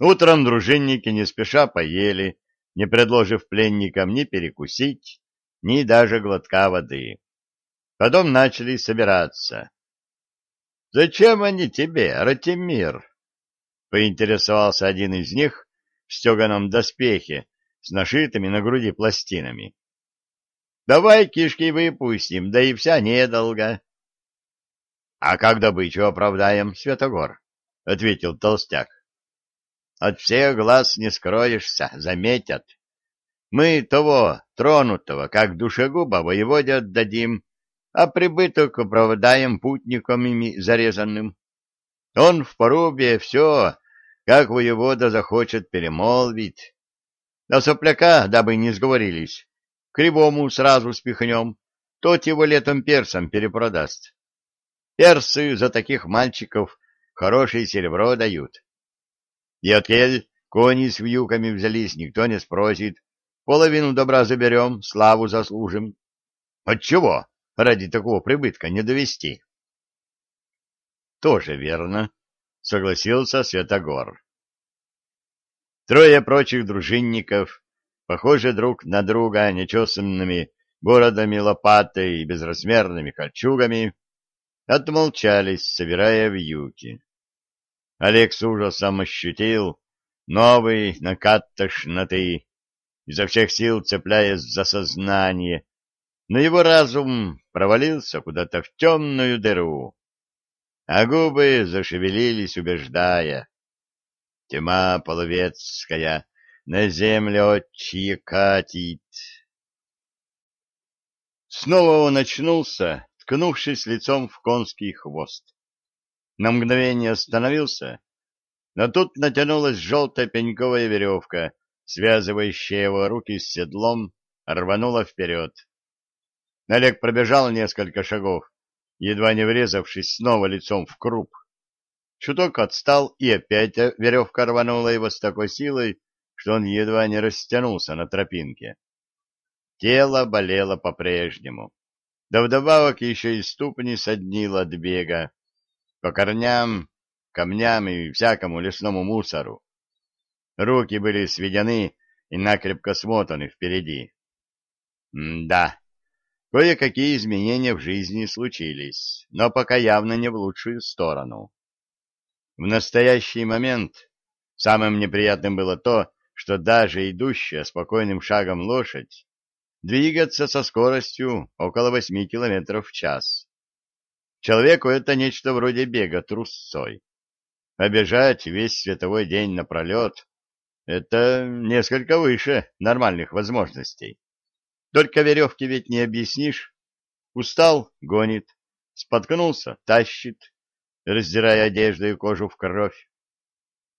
Утром дружинники не спеша поели, не предложив пленникам ни перекусить, ни даже глотка воды. Потом начали собираться. — Зачем они тебе, Ратимир? — поинтересовался один из них в стеганом доспехе с нашитыми на груди пластинами. — Давай кишки выпустим, да и вся недолго. — А как добычу оправдаем, Святогор? — ответил толстяк. — От всех глаз не скроешься, заметят. Мы того, тронутого, как душегуба, воеводе отдадим, а прибыток оправдаем путникам ими зарезанным. Он в порубе все, как воевода захочет, перемолвить. А сопляка, дабы не сговорились, кривому сразу спихнем, тот его летом персам перепродаст. Персы за таких мальчиков хорошее серебро дают. И отель кони с вьюками взялись, никто не спросит, Половину добра заберем, славу заслужим. Отчего ради такого прибытка не довести? Тоже верно, согласился Святогор. Трое прочих дружинников, похожие друг на друга нечесанными бородами, лопатой и безразмерными кольчугами, отмолчались, собирая вьюки. Олег с ужасом ощутил новый накат тошноты, изо всех сил цепляясь за сознание, но его разум провалился куда-то в темную дыру, а губы зашевелились, убеждая. Тьма половецкая на землю отчьи катит. Снова он очнулся, ткнувшись лицом в конский хвост. На мгновение остановился, но тут натянулась желтая пеньковая веревка — связывающая его руки с седлом, рванула вперед. Олег пробежал несколько шагов, едва не врезавшись снова лицом в круп. Чуток отстал, и опять веревка рванула его с такой силой, что он едва не растянулся на тропинке. Тело болело по-прежнему. Да вдобавок еще и ступни соднило от бега. По корням, камням и всякому лесному мусору. Руки были сведены и накрепко смотаны впереди. М да, кое-какие изменения в жизни случились, но пока явно не в лучшую сторону. В настоящий момент самым неприятным было то, что даже идущая спокойным шагом лошадь двигаться со скоростью около восьми километров в час. Человеку это нечто вроде бега трусцой. Обежать весь световой день напролет это несколько выше нормальных возможностей. Только веревки ведь не объяснишь. Устал — гонит, споткнулся — тащит, раздирая одежду и кожу в кровь.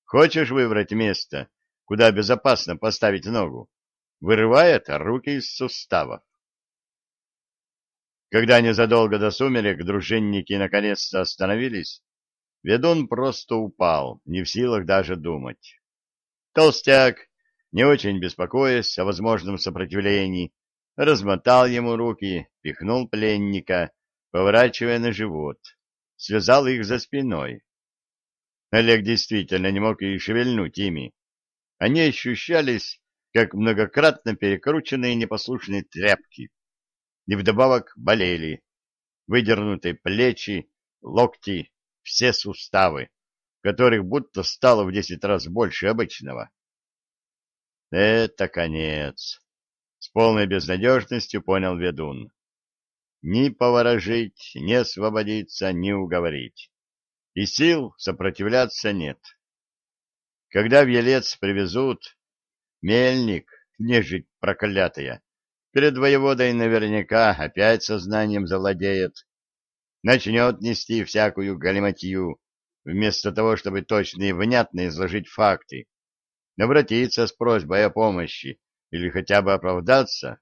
Хочешь выбрать место, куда безопасно поставить ногу? Вырывает руки из суставов. Когда незадолго до сумерек дружинники наконец-то остановились, ведун просто упал, не в силах даже думать. Толстяк, не очень беспокоясь о возможном сопротивлении, размотал ему руки, пихнул пленника, поворачивая на живот, связал их за спиной. Олег действительно не мог и шевельнуть ими. Они ощущались, как многократно перекрученные непослушные тряпки, и вдобавок болели, выдернутые плечи, локти, все суставы которых будто стало в десять раз больше обычного. Это конец. С полной безнадежностью понял ведун. Ни поворожить, ни освободиться, ни уговорить. И сил сопротивляться нет. Когда в Елец привезут, мельник, нежить проклятая, перед воеводой наверняка опять сознанием завладеет, начнет нести всякую галиматью, вместо того, чтобы точно и внятно изложить факты, обратиться с просьбой о помощи или хотя бы оправдаться.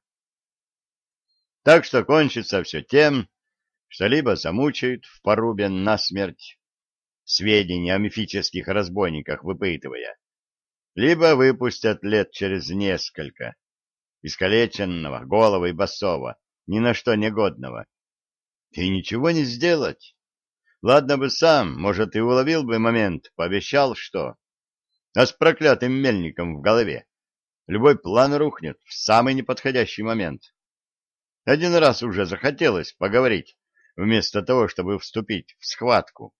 Так что кончится все тем, что либо замучают в порубе насмерть, сведения о мифических разбойниках выпытывая, либо выпустят лет через несколько, искалеченного, голого и босого, ни на что негодного. И ничего не сделать. Ладно бы сам, может, и уловил бы момент, пообещал что. а с проклятым мельником в голове. Любой план рухнет в самый неподходящий момент. Один раз уже захотелось поговорить, вместо того, чтобы вступить в схватку.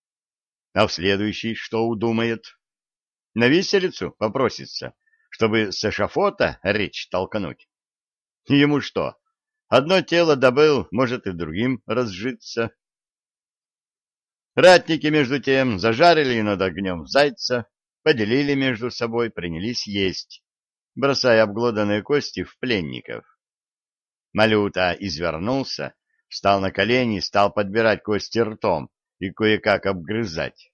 А в следующий что удумает? На виселицу попросится, чтобы с эшафота речь толкнуть. Ему что, одно тело добыл, может и другим разжиться. Ратники, между тем, зажарили над огнем зайца, поделили между собой, принялись есть, бросая обглоданные кости в пленников. Малюта извернулся, встал на колени стал подбирать кости ртом и кое-как обгрызать.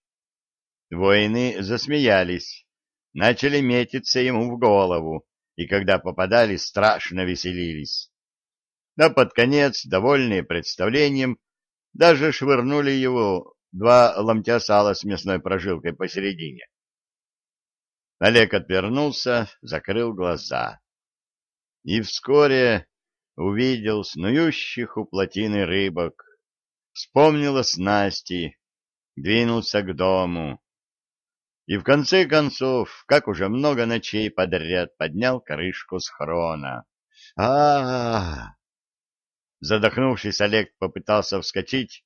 Воины засмеялись, начали метиться ему в голову, и когда попадали, страшно веселились. А под конец, довольные представлением, даже швырнули его два ломтя сала с мясной прожилкой посередине. Олег отвернулся, закрыл глаза. И вскоре увидел снующих у плотины рыбок. Вспомнил о снасти, двинулся к дому. И в конце концов, как уже много ночей подряд, поднял крышку схрона. а а, -а! Задохнувшись, Олег попытался вскочить,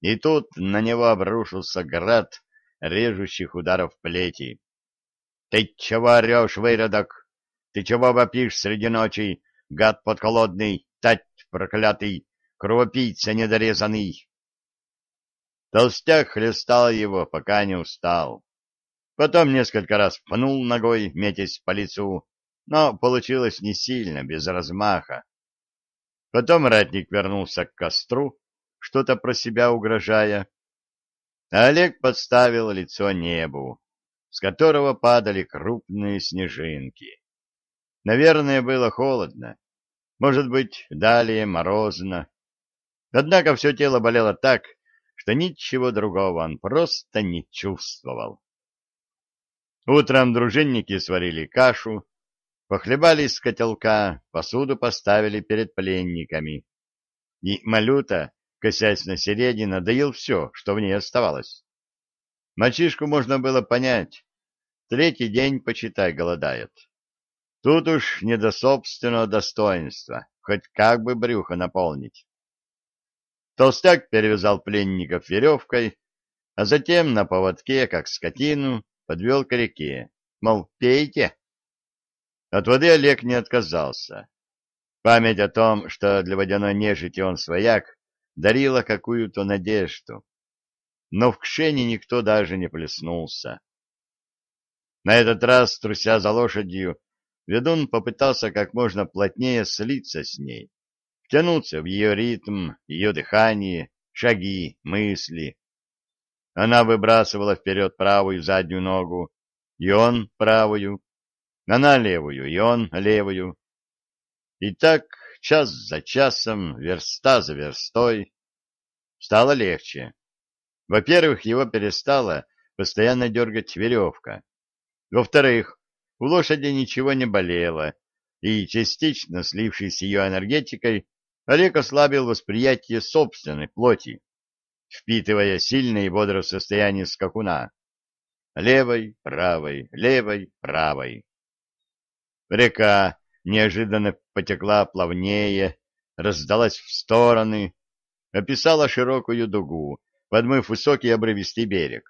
и тут на него обрушился град режущих ударов плети. — Ты чего орешь, выродок? Ты чего вопишь среди ночи, гад подколодный, тать проклятый, кровопийца недорезанный? Толстяк хлестал его, пока не устал. Потом несколько раз пнул ногой, метясь по лицу, но получилось не сильно, без размаха. Потом ратник вернулся к костру, что-то про себя угрожая, Олег подставил лицо небу, с которого падали крупные снежинки. Наверное, было холодно, может быть, далее морозно. Однако все тело болело так, что ничего другого он просто не чувствовал. Утром дружинники сварили кашу, похлебали из котелка, посуду поставили перед пленниками. И Малюта косясь на середина, доил все, что в ней оставалось. Мальчишку можно было понять. Третий день, почитай, голодает. Тут уж не до собственного достоинства, хоть как бы брюхо наполнить. Толстяк перевязал пленников веревкой, а затем на поводке, как скотину, подвел к реке. Мол, пейте. От воды Олег не отказался. Память о том, что для водяной нежити он свояк, дарила какую-то надежду. Но в кшене никто даже не плеснулся. На этот раз, труся за лошадью, ведун попытался как можно плотнее слиться с ней, втянуться в ее ритм, ее дыхание, шаги, мысли. Она выбрасывала вперед правую заднюю ногу, и он правую, она левую, и он левую. И так час за часом, верста за верстой. Стало легче. Во-первых, его перестала постоянно дергать веревка. Во-вторых, у лошади ничего не болело, и, частично слившись с ее энергетикой, Олег ослабил восприятие собственной плоти, впитывая сильное и бодрое состояние скакуна. Левой, правой, левой, правой. Река неожиданно потекла плавнее, раздалась в стороны, описала широкую дугу, подмыв высокий обрывистый берег.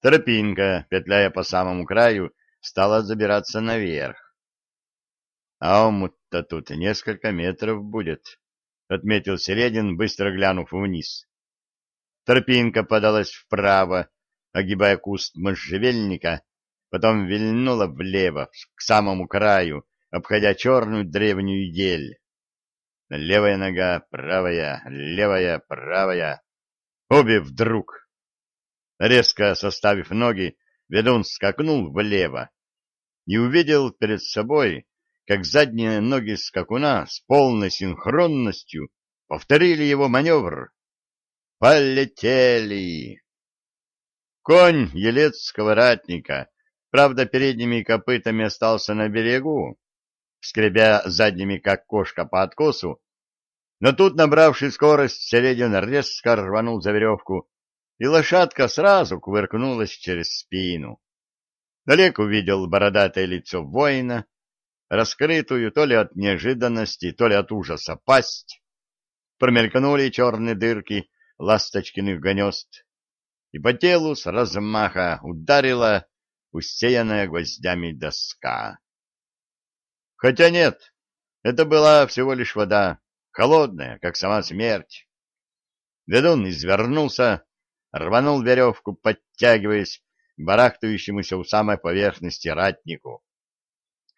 Тропинка, петляя по самому краю, стала забираться наверх. А омут-то тут несколько метров будет, — отметил Середин, быстро глянув вниз. Тропинка подалась вправо, огибая куст можжевельника, потом вильнула влево, к самому краю, обходя черную древнюю ель. Левая нога, правая, левая, правая. Обе вдруг. Резко составив ноги, ведун скакнул влево и увидел перед собой, как задние ноги скакуна с полной синхронностью повторили его маневр. Полетели! Конь елецкого ратника Правда, передними копытами остался на берегу, скребя задними, как кошка по откосу, но тут, набравший скорость, Середин резко рванул за веревку, и лошадка сразу кувыркнулась через спину. Олег увидел бородатое лицо воина, раскрытую то ли от неожиданности, то ли от ужаса пасть. Промелькнули черные дырки ласточкиных гнезд, и по телу с размаха ударила усеянная гвоздями доска. Хотя нет, это была всего лишь вода, холодная, как сама смерть. Ведун извернулся, рванул веревку, подтягиваясь к барахтающемуся у самой поверхности ратнику.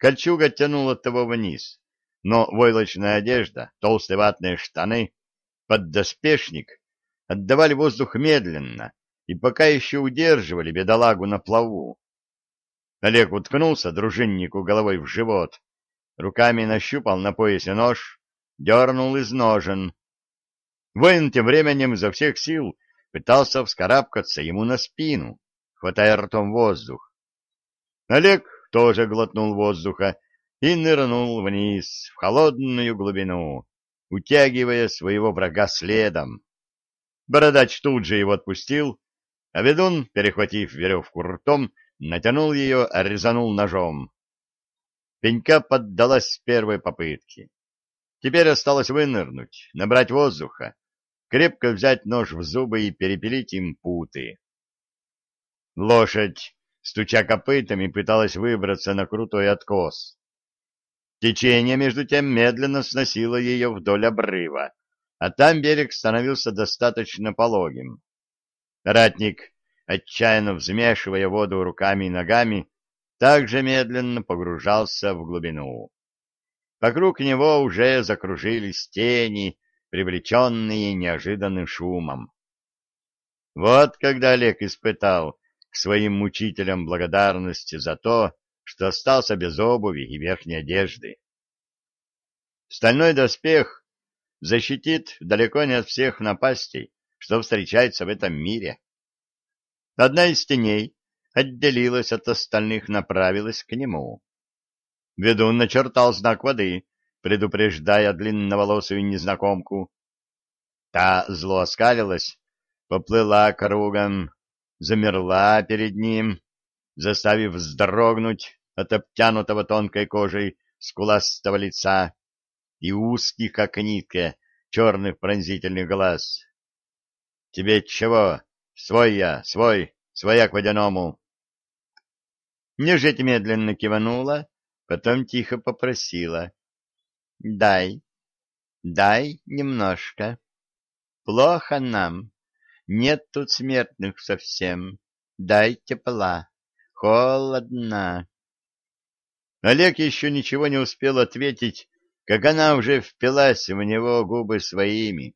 Кольчуга тянула того вниз, но войлочная одежда, толстые ватные штаны, поддоспешник отдавали воздух медленно и пока еще удерживали бедолагу на плаву. Олег уткнулся дружиннику головой в живот, руками нащупал на поясе нож, дернул из ножен. Воин тем временем изо всех сил пытался вскарабкаться ему на спину, хватая ртом воздух. Олег тоже глотнул воздуха и нырнул вниз, в холодную глубину, утягивая своего врага следом. Бородач тут же его отпустил, а ведун, перехватив веревку ртом, натянул ее, резанул ножом. Пенька поддалась с первой попытки. Теперь осталось вынырнуть, набрать воздуха, крепко взять нож в зубы и перепилить им путы. Лошадь стуча копытами, пыталась выбраться на крутой откос. Течение, между тем, медленно сносило ее вдоль обрыва, а там берег становился достаточно пологим. Ратник, отчаянно взмешивая воду руками и ногами, также медленно погружался в глубину. Вокруг него уже закружились тени, привлеченные неожиданным шумом. Вот когда Олег испытал своим мучителям благодарности за то, что остался без обуви и верхней одежды. Стальной доспех защитит далеко не от всех напастей, что встречается в этом мире. Одна из теней отделилась от остальных, направилась к нему. Ведун начертал знак воды, предупреждая длинноволосую незнакомку. Та зло оскалилась, поплыла кругом, замерла перед ним, заставив вздрогнуть от обтянутого тонкой кожей скуластого лица и узких, как нитка, черных пронзительных глаз. — Тебе чего? Свой я, свой, своя к водяному. Нежить медленно киванула, потом тихо попросила. — Дай, дай немножко. Плохо нам. Нет тут смертных совсем. Дай тепла. Холодно. Олег еще ничего не успел ответить, как она уже впилась в него губы своими.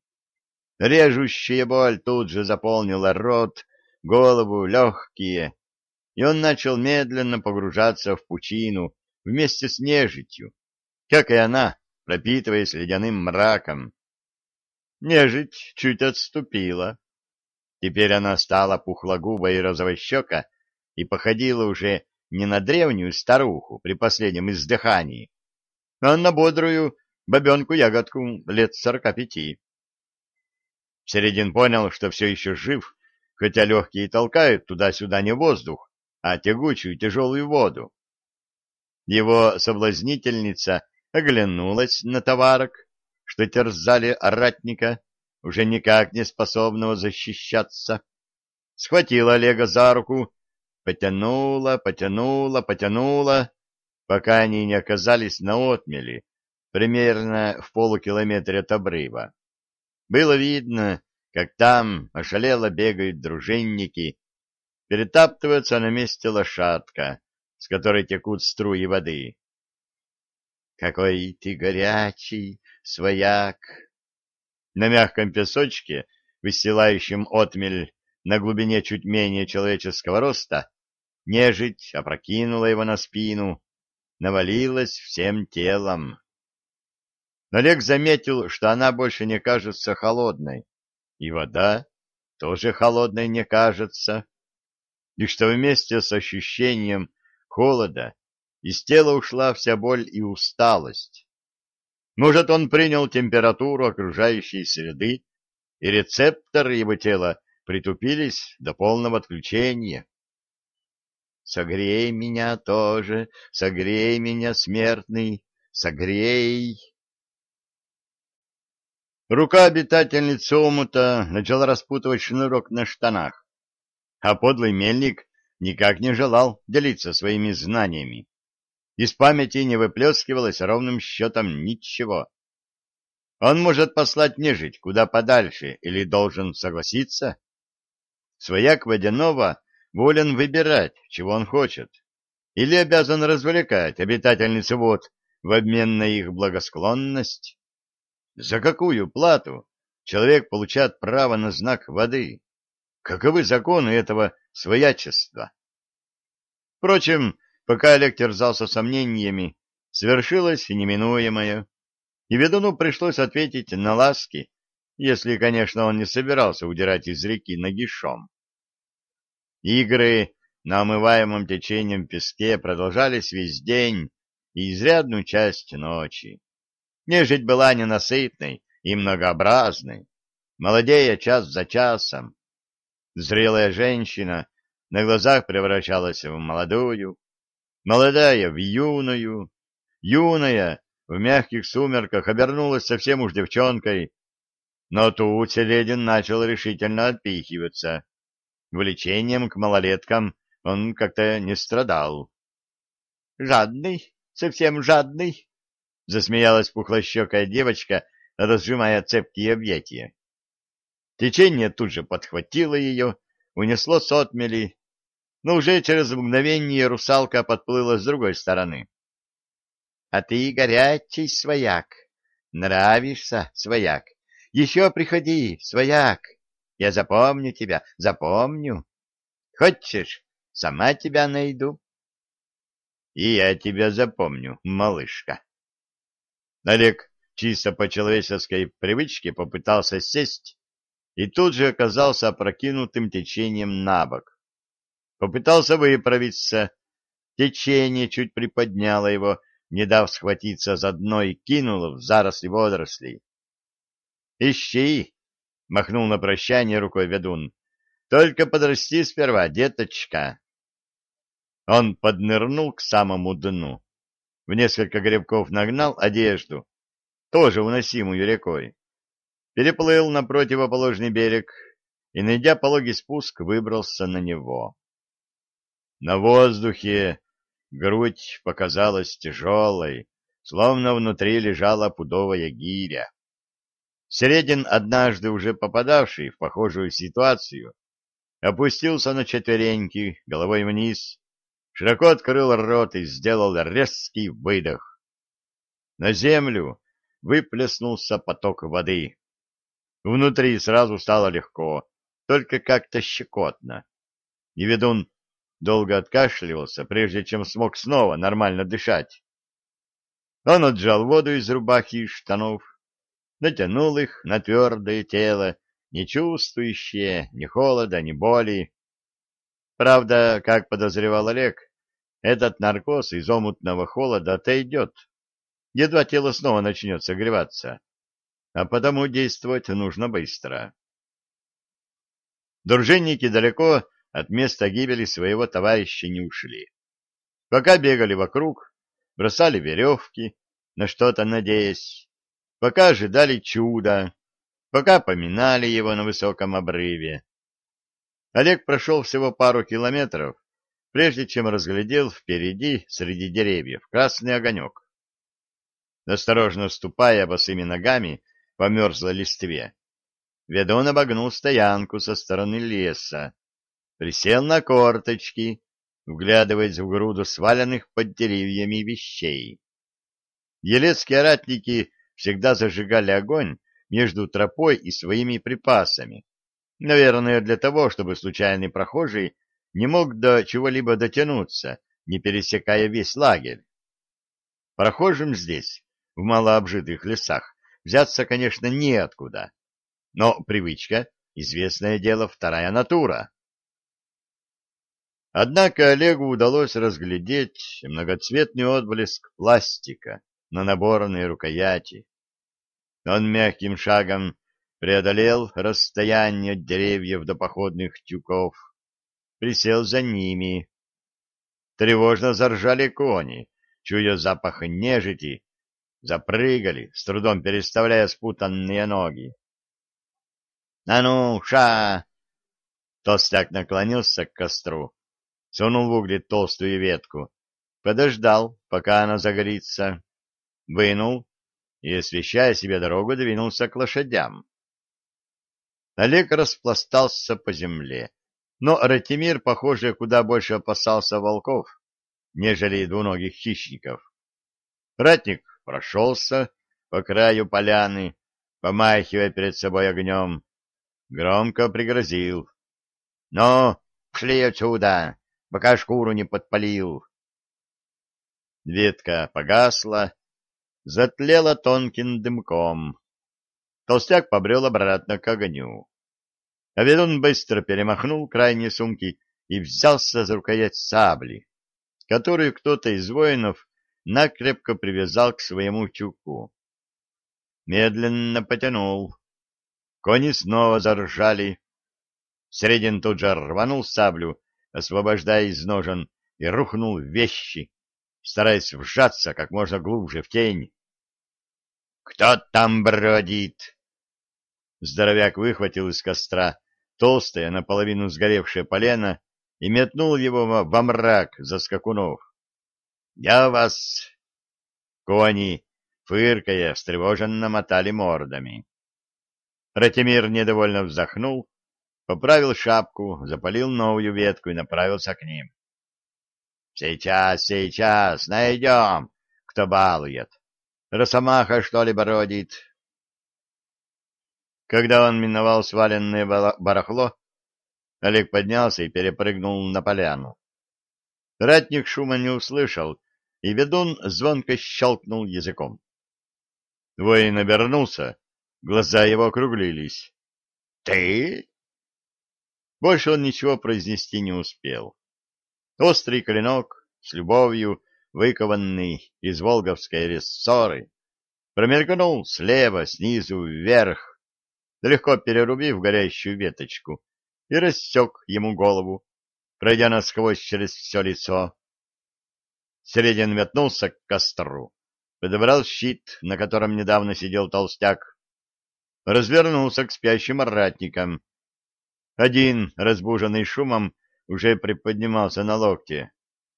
Режущая боль тут же заполнила рот, голову, легкие, и он начал медленно погружаться в пучину вместе с нежитью, как и она, пропитываясь ледяным мраком. Нежить чуть отступила, Теперь она стала пухлогубой и розовощека и походила уже не на древнюю старуху при последнем издыхании, а на бодрую бабенку-ягодку лет сорока пяти. Середин понял, что все еще жив, хотя легкие толкают туда-сюда не воздух, а тягучую тяжелую воду. Его соблазнительница оглянулась на товарок, что терзали ратника, уже никак не способного защищаться, схватила Олега за руку, потянула, потянула, потянула, пока они не оказались на отмели, примерно в полукилометре от обрыва. Было видно, как там ошалело бегают дружинники, перетаптывается на месте лошадка, с которой текут струи воды. — Какой ты горячий, свояк! На мягком песочке, выстилающем отмель на глубине чуть менее человеческого роста, нежить опрокинула его на спину, навалилась всем телом. Олег заметил, что она больше не кажется холодной, и вода тоже холодной не кажется, и что вместе с ощущением холода из тела ушла вся боль и усталость. Может, он принял температуру окружающей среды, и рецепторы его тела притупились до полного отключения. согрей меня тоже, согрей меня, смертный, согрей. Рука обитательницы омута начала распутывать шнурок на штанах, а подлый мельник никак не желал делиться своими знаниями. Из памяти не выплескивалось ровным счетом ничего. Он может послать нежить куда подальше или должен согласиться? Свояк водяного волен выбирать, чего он хочет, или обязан развлекать обитательницы вод в обмен на их благосклонность. За какую плату человек получает право на знак воды? Каковы законы этого своячества? Впрочем, пока Олег терзался сомнениями, свершилось неминуемое, и ведуну пришлось ответить на ласки, если, конечно, он не собирался удирать из реки нагишом. Игры на омываемом течением песке продолжались весь день и изрядную часть ночи. Нежить была ненасытной и многообразной, молодея час за часом. Зрелая женщина на глазах превращалась в молодую, молодая в юную, юная в мягких сумерках обернулась совсем уж девчонкой, но тут Селедин начал решительно отпихиваться. Влечением к малолеткам он как-то не страдал. — Жадный, совсем жадный, — засмеялась пухлощекая девочка, разжимая цепкие объятия. Течение тут же подхватило ее, унесло с отмели, но уже через мгновение русалка подплыла с другой стороны. — А ты горячий свояк, нравишься, свояк, еще приходи, свояк. Я запомню тебя, запомню. Хочешь, сама тебя найду. И я тебя запомню, малышка. Олег чисто по человеческой привычке попытался сесть и тут же оказался опрокинутым течением на бок. Попытался выправиться. Течение чуть приподняло его, не дав схватиться за дно и кинуло в заросли водорослей. «Ищи!» — махнул на прощание рукой ведун. — Только подрасти сперва, деточка. Он поднырнул к самому дну. В несколько гребков нагнал одежду, тоже уносимую рекой. Переплыл на противоположный берег и, найдя пологий спуск, выбрался на него. На воздухе грудь показалась тяжелой, словно внутри лежала пудовая гиря. Середин, однажды уже попадавший в похожую ситуацию, опустился на четвереньки, головой вниз, широко открыл рот и сделал резкий выдох. На землю выплеснулся поток воды. Внутри сразу стало легко, только как-то щекотно. И долго откашливался, прежде чем смог снова нормально дышать. Он отжал воду из рубахи и штанов, натянул их на твердое тело, не чувствующее ни холода, ни боли. Правда, как подозревал Олег, этот наркоз из омутного холода отойдет, едва тело снова начнет согреваться, а потому действовать нужно быстро. Дружинники далеко от места гибели своего товарища не ушли. Пока бегали вокруг, бросали веревки, на что-то надеясь, пока ожидали чуда, пока поминали его на высоком обрыве. Олег прошел всего пару километров, прежде чем разглядел впереди, среди деревьев, красный огонек. Осторожно ступая босыми ногами по мерзлой листве, ведун обогнул стоянку со стороны леса, присел на корточки, вглядываясь в груду сваленных под деревьями вещей. Елецкие ратники всегда зажигали огонь между тропой и своими припасами. Наверное, для того, чтобы случайный прохожий не мог до чего-либо дотянуться, не пересекая весь лагерь. Прохожим здесь, в малообжитых лесах, взяться, конечно, неоткуда. Но привычка, известное дело, вторая натура. Однако Олегу удалось разглядеть многоцветный отблеск пластика на наборной рукояти. Он мягким шагом преодолел расстояние от деревьев до походных тюков, присел за ними. тревожно заржали кони, чуя запах нежити, запрыгали, с трудом переставляя спутанные ноги. — А ну, ша! Толстяк наклонился к костру, сунул в угли толстую ветку, подождал, пока она загорится, вынул и, освещая себе дорогу, двинулся к лошадям. Олег распластался по земле, но Ратимир, похоже, куда больше опасался волков, нежели двуногих хищников. Ратник прошелся по краю поляны, помахивая перед собой огнем, громко пригрозил. — Ну, пошли отсюда, пока шкуру не подпалил. Ветка погасла, затлела тонким дымком. Толстяк побрел обратно к огню. А ведун быстро перемахнул крайние сумки и взялся за рукоять сабли, которую кто-то из воинов накрепко привязал к своему тюку. Медленно потянул. Кони снова заржали. Средин тут же рванул саблю, освобождая из ножен, и рухнул в вещи, стараясь вжаться как можно глубже в тень. «Кто там бродит?» Здоровяк выхватил из костра толстое, наполовину сгоревшее полено и метнул его во мрак за скакунов. «Я вас!» Кони, фыркая, встревоженно мотали мордами. Ратимир недовольно вздохнул, поправил шапку, запалил новую ветку и направился к ним. «Сейчас, сейчас, найдем, кто балует. Росомаха, что ли, бродит?» Когда он миновал сваленное барахло, Олег поднялся и перепрыгнул на поляну. Ратник шума не услышал, и ведун звонко щелкнул языком. Воин обернулся, глаза его округлились. — Ты? Больше он ничего произнести не успел. Острый клинок, с любовью выкованный из волговской рессоры, промелькнул слева, снизу, вверх, легко перерубив горящую веточку, и рассек ему голову, пройдя насквозь через все лицо. Середин метнулся к костру, подобрал щит, на котором недавно сидел толстяк, развернулся к спящим ратникам. Один, разбуженный шумом, уже приподнимался на локте.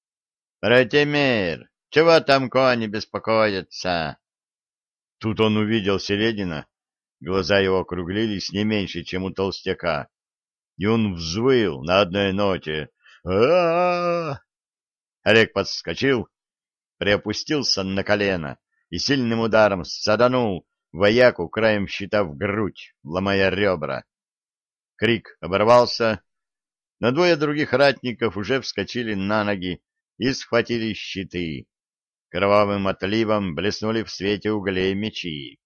— Ратимир, чего там кони беспокоятся? Тут он увидел Середина, глаза его округлились не меньше, чем у толстяка, и он взвыл на одной ноте. а, -а, -а Олег подскочил, приопустился на колено и сильным ударом саданул вояку краем щита в грудь, ломая ребра. Крик оборвался, но двое других ратников уже вскочили на ноги и схватили щиты. Кровавым отливом блеснули в свете углей мечи.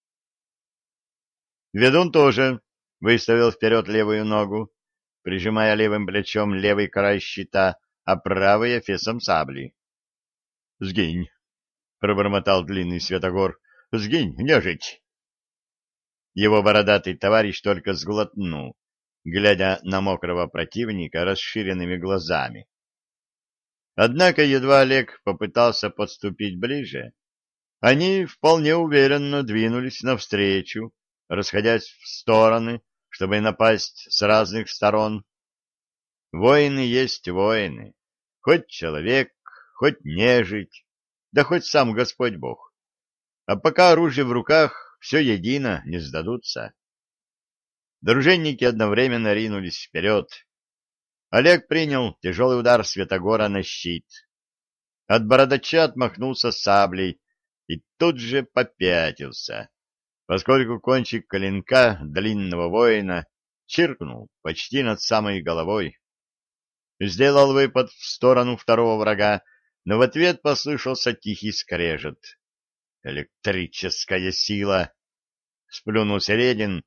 Ведун тоже выставил вперед левую ногу, прижимая левым плечом левый край щита, а правый — эфесом сабли. — Сгинь! — пробормотал длинный Святогор. — Сгинь, нежить! Его бородатый товарищ только сглотнул, глядя на мокрого противника расширенными глазами. Однако едва Олег попытался подступить ближе, они вполне уверенно двинулись навстречу, расходясь в стороны, чтобы напасть с разных сторон. Воины есть воины, хоть человек, хоть нежить, да хоть сам Господь Бог. А пока оружие в руках, все едино, не сдадутся. Дружинники одновременно ринулись вперед. Олег принял тяжелый удар Святогора на щит. От бородача отмахнулся саблей и тут же попятился, поскольку кончик коленка длинного воина чиркнул почти над самой головой. Сделал выпад в сторону второго врага, но в ответ послышался тихий скрежет. «Электрическая сила!» — сплюнул Середин,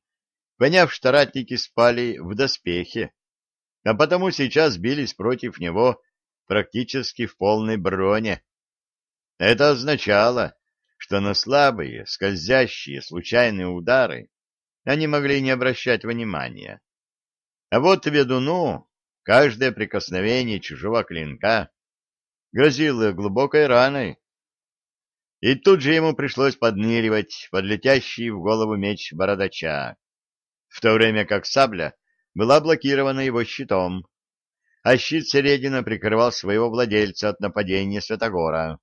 поняв, что ратники спали в доспехе, а потому сейчас бились против него практически в полной броне. Это означало, что на слабые, скользящие, случайные удары они могли не обращать внимания. А вот ведуну каждое прикосновение чужого клинка грозило глубокой раной. И тут же ему пришлось подныривать под летящий в голову меч бородача, в то время как сабля была блокирована его щитом, а щит Середина прикрывал своего владельца от нападения Святогора.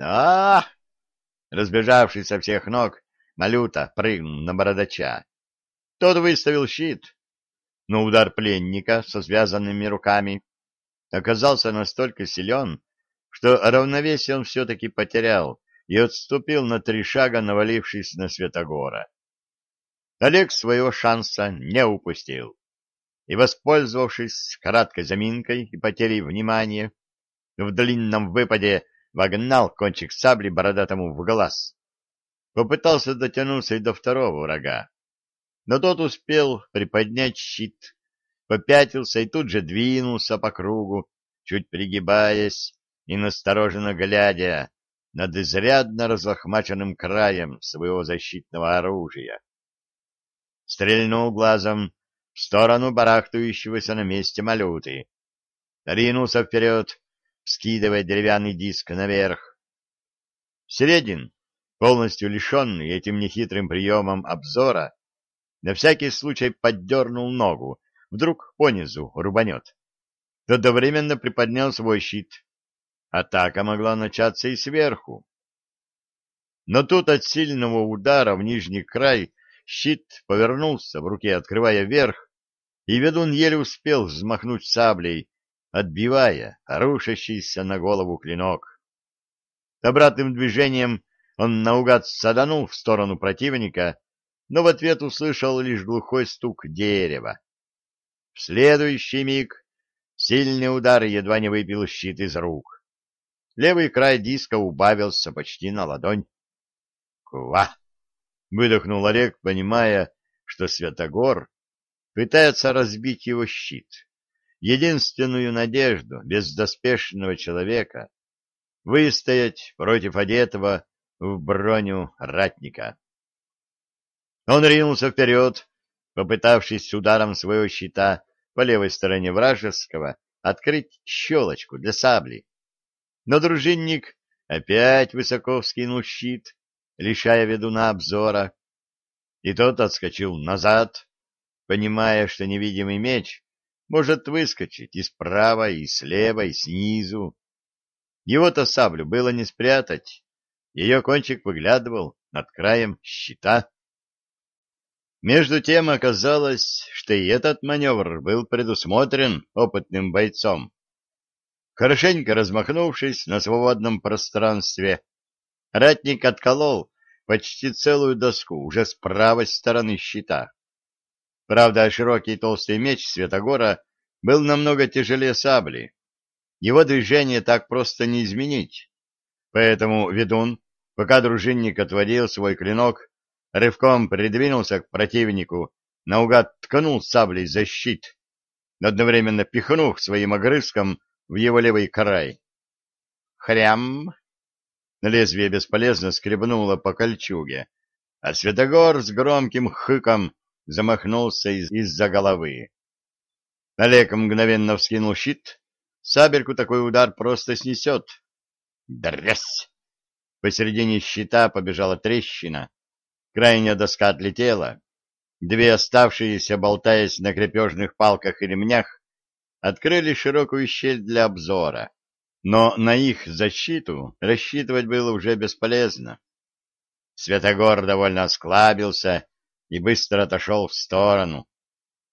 а, Разбежавшись со всех ног, Малюта прыгнул на бородача. Тот выставил щит, но удар пленника со связанными руками оказался настолько силен, что равновесие он все-таки потерял и отступил на три шага, навалившись на Святогора. Олег своего шанса не упустил и, воспользовавшись краткой заминкой и потерей внимания, в длинном выпаде вогнал кончик сабли бородатому в глаз. Попытался дотянуться и до второго врага, но тот успел приподнять щит, попятился и тут же двинулся по кругу, чуть пригибаясь и настороженно глядя над изрядно разлохмаченным краем своего защитного оружия. Стрельнул глазом в сторону барахтающегося на месте малюты, ринулся вперед, скидывая деревянный диск наверх. Середин, полностью лишенный этим нехитрым приемом обзора, на всякий случай поддернул ногу, вдруг понизу рубанет. Одновременно приподнял свой щит. Атака могла начаться и сверху. Но тут от сильного удара в нижний край щит повернулся в руке, открывая верх, и ведун еле успел взмахнуть саблей, отбивая рушащийся на голову клинок. Обратным движением он наугад саданул в сторону противника, но в ответ услышал лишь глухой стук дерева. В следующий миг сильный удар едва не выпил щит из рук. Левый край диска убавился почти на ладонь. «Ква!» — выдохнул Олег, понимая, что Святогор пытается разбить его щит единственную надежду бездоспешного человека выстоять против одетого в броню ратника. Он ринулся вперед, попытавшись ударом своего щита по левой стороне вражеского открыть щелочку для сабли. Но дружинник опять высоко вскинул щит, лишая ведуна обзора, и тот отскочил назад, понимая, что невидимый меч может выскочить и справа, и слева, и снизу. Его-то саблю было не спрятать, ее кончик выглядывал над краем щита. Между тем оказалось, что и этот маневр был предусмотрен опытным бойцом. Хорошенько размахнувшись на свободном пространстве, ратник отколол почти целую доску уже с правой стороны щита. Правда, широкий толстый меч Светогора был намного тяжелее сабли. Его движение так просто не изменить. Поэтому ведун, пока дружинник отводил свой клинок, рывком придвинулся к противнику, наугад ткнул саблей за щит, одновременно пихнув своим огрызком в его левый край. Хрям! Лезвие бесполезно скребнуло по кольчуге, а Светогор с громким хыком замахнулся из-за головы. Олег мгновенно вскинул щит. Сабельку такой удар просто снесет. Дрясь! Посередине щита побежала трещина. Крайняя доска отлетела. Две оставшиеся, болтаясь на крепежных палках и ремнях, открыли широкую щель для обзора. Но на их защиту рассчитывать было уже бесполезно. Святогор довольно осклабился и быстро отошел в сторону,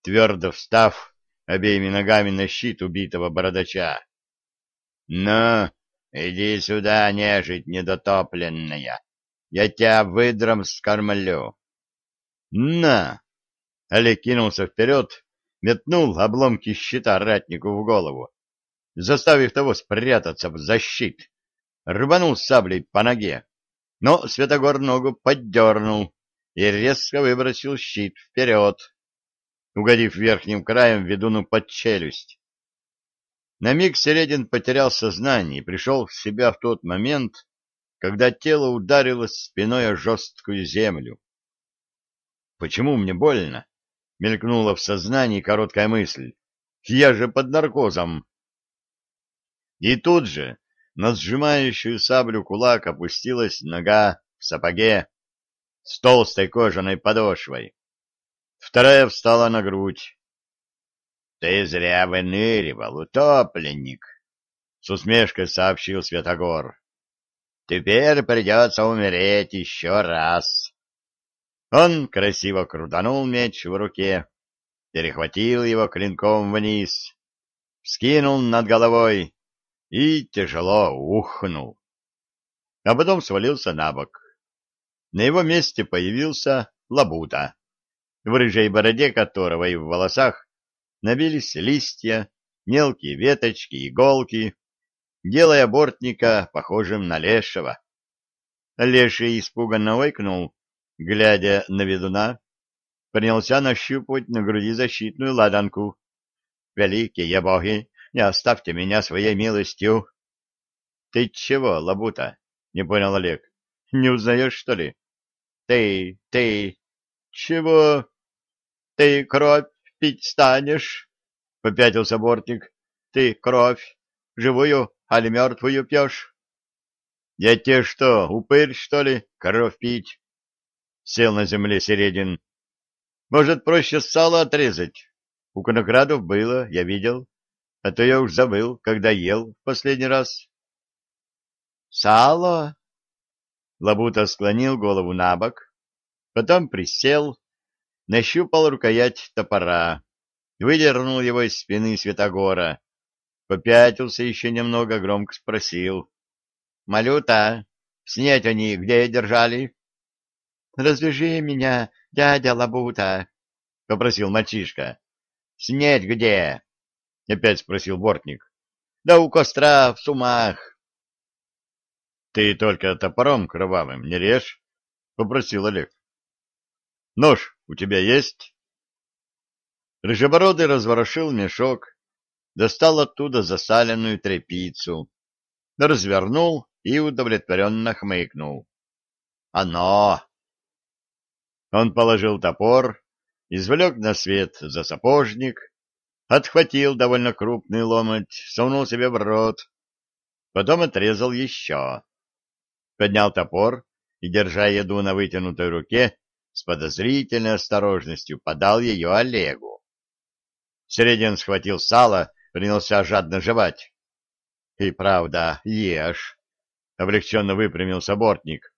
твердо встав обеими ногами на щит убитого бородача. — Ну, иди сюда, нежить недотопленная, я тебя выдром скормлю. — На! Олег кинулся вперед, метнул обломки щита ратнику в голову, заставив того спрятаться в защит, рванул саблей по ноге, но Святогор ногу поддернул, и резко выбросил щит вперед, угодив верхним краем ведуну под челюсть. На миг Середин потерял сознание и пришел в себя в тот момент, когда тело ударилось спиной о жесткую землю. «Почему мне больно?» — мелькнула в сознании короткая мысль. «Я же под наркозом!» И тут же на сжимающую саблю кулак опустилась нога в сапоге с толстой кожаной подошвой. Вторая встала на грудь. — Ты зря выныривал, утопленник, — с усмешкой сообщил Святогор. — Теперь придется умереть еще раз. Он красиво крутанул меч в руке, перехватил его клинком вниз, вскинул над головой и тяжело ухнул. А потом свалился на бок. На его месте появился лабута, в рыжей бороде которого и в волосах набились листья, мелкие веточки, иголки, делая бортника похожим на лешего. Леший испуганно ойкнул, глядя на ведуна, принялся нащупывать на груди защитную ладанку. «Великие боги, не оставьте меня своей милостью. — Ты чего, лабута? — не понял Олег. — Не узнаешь, что ли? — Ты, ты... — Чего? — Ты кровь пить станешь? — попятился бортник. — Ты кровь, живую али мертвую пьешь? — Я тебе что, упырь, что ли, кровь пить? Сел на земле Середин. — Может, проще сало отрезать? У конокрадов было, я видел. А то я уж забыл, когда ел в последний раз. Сало? Лабута склонил голову на бок, потом присел, нащупал рукоять топора, выдернул его из спины Святогора, попятился еще немного, громко спросил. — Малюта, снять они где держали? — Развяжи меня, дядя Лабута, — попросил мальчишка. — Снять где? — опять спросил бортник. — Да у костра, в сумах. — Ты только топором кровавым не режь, — попросил Олег. — Нож у тебя есть? Рыжебородый разворошил мешок, достал оттуда засаленную тряпицу, развернул и удовлетворенно хмыкнул. «Оно!» Он положил топор, извлек на свет за сапожник отхватил довольно крупный ломоть, сунул себе в рот, потом отрезал еще. Поднял топор и, держа еду на вытянутой руке, с подозрительной осторожностью подал ее Олегу. Середин схватил сало, принялся жадно жевать. — И правда, ешь, — облегченно выпрямился бортник.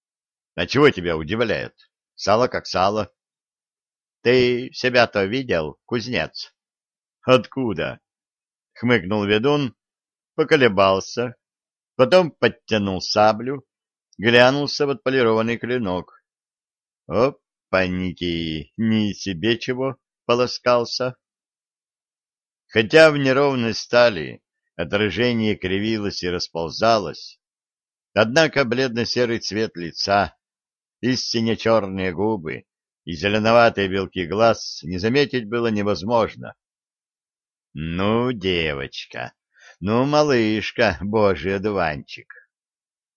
— А чего тебя удивляет? Сало как сало. — Ты себя-то видел, кузнец? Откуда? Хмыкнул ведун, поколебался, потом подтянул саблю, глянулся в отполированный клинок. Опаньки, ни себе чего полоскался. Хотя в неровной стали отражение кривилось и расползалось, однако бледно-серый цвет лица, истинно черные губы и зеленоватые белки глаз не заметить было невозможно. Ну, девочка, ну, малышка, божий одуванчик.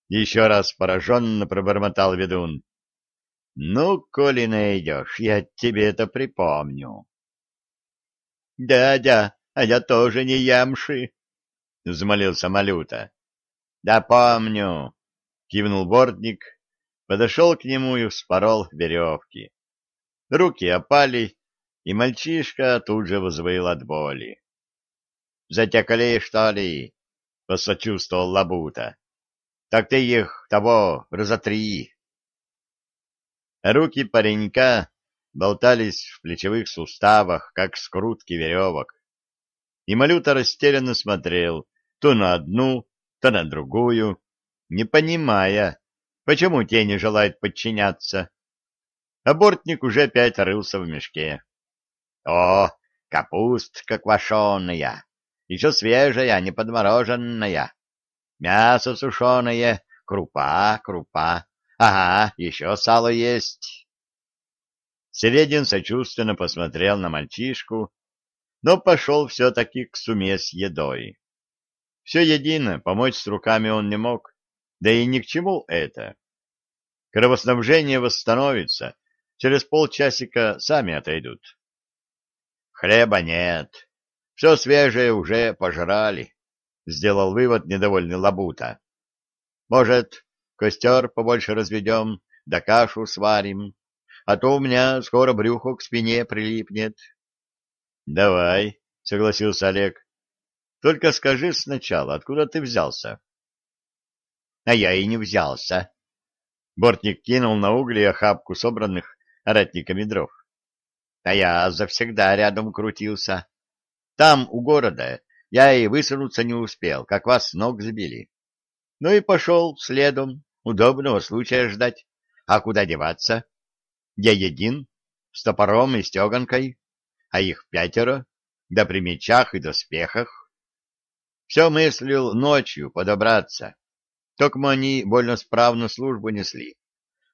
Еще раз пораженно пробормотал ведун. Ну, коли найдешь, я тебе это припомню. Дядя, а я тоже не ямши, взмолился Малюта. Да помню, кивнул бортник, подошел к нему и вспорол веревки. Руки опали, и мальчишка тут же взвыл от боли. Затекли, что ли? — посочувствовал Лабута. — Так ты их того разотри. Руки паренька болтались в плечевых суставах, как скрутки веревок. И Малюта растерянно смотрел то на одну, то на другую, не понимая, почему те не желают подчиняться. Абортник уже опять рылся в мешке. — О, капустка квашеная! Еще свежая, не подмороженная. Мясо сушеное, крупа, крупа. Ага, еще сало есть. Середин сочувственно посмотрел на мальчишку, но пошел все-таки к суме с едой. Все едино, помочь с руками он не мог, да и ни к чему это. Кровоснабжение восстановится, через полчасика сами отойдут. Хлеба нет, все свежее уже пожрали. — сделал вывод недовольный Лабута. — Может, костер побольше разведем, да кашу сварим, а то у меня скоро брюхо к спине прилипнет. — Давай, — согласился Олег. — Только скажи сначала, откуда ты взялся? — А я и не взялся. Бортник кинул на угли охапку собранных ратниками дров. — А я завсегда рядом крутился. Там, у города, я и высунуться не успел, как вас ног сбили. Ну и пошел следом, удобного случая ждать. А куда деваться? Я един, с топором и стеганкой, а их пятеро, да при мечах и доспехах. Все мыслил ночью подобраться, только они больно справно службу несли.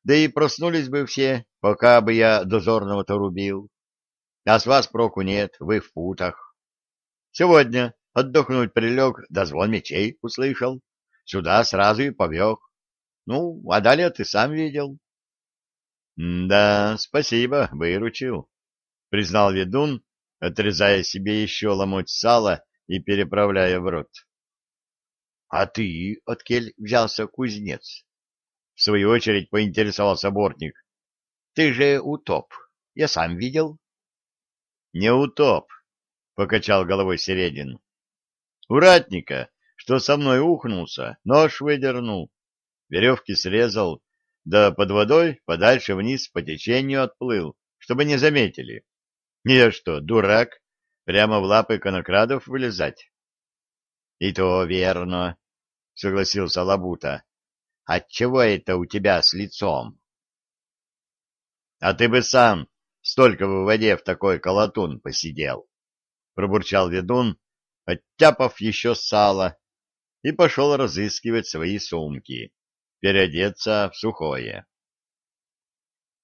Да и проснулись бы все, пока бы я дозорного-то рубил. А с вас проку нет, вы в путах. Сегодня отдохнуть прилег, да звон мечей услышал. Сюда сразу и повег. Ну, а далее ты сам видел. — Да, спасибо, выручил, — признал ведун, отрезая себе еще ломоть сала и переправляя в рот. — А ты, откель взялся кузнец? — в свою очередь поинтересовался бортник. — Ты же утоп, я сам видел. — Не утоп, — покачал головой Середин. — Уратника, что со мной ухнулся, нож выдернул, веревки срезал, да под водой подальше вниз по течению отплыл, чтобы не заметили. Я что, дурак, прямо в лапы конокрадов вылезать? — И то верно, — согласился Лабута. — Отчего это у тебя с лицом? — А ты бы сам столько в воде в такой колотун посидел, — пробурчал ведун, оттяпав еще сало, и пошел разыскивать свои сумки переодеться в сухое.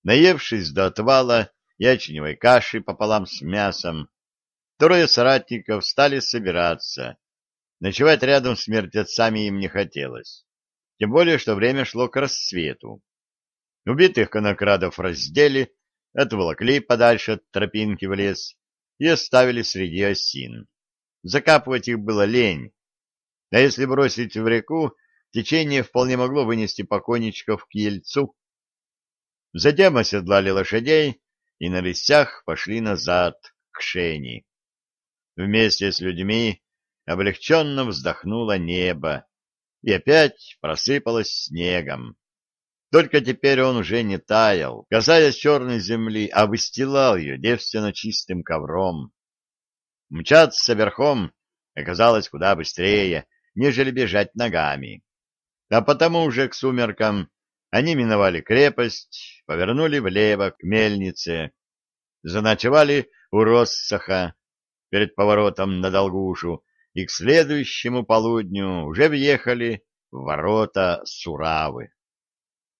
Наевшись до отвала ячневой каши пополам с мясом, трое соратников стали собираться. Ночевать рядом с мертвецами им не хотелось, тем более, что время шло к рассвету. Убитых конокрадов раздели, отволокли подальше от тропинки в лес и оставили среди осин. Закапывать их было лень, а если бросить в реку, течение вполне могло вынести покойничков к Ельцу. Затем оседлали лошадей и на листях пошли назад, к Шени. Вместе с людьми облегченно вздохнуло небо и опять просыпалось снегом. Только теперь он уже не таял, касаясь черной земли, а выстилал ее девственно чистым ковром. Мчаться верхом оказалось куда быстрее, нежели бежать ногами. А потому уже к сумеркам они миновали крепость, повернули влево к мельнице, заночевали у Россаха перед поворотом на Долгушу и к следующему полудню уже въехали в ворота Суравы.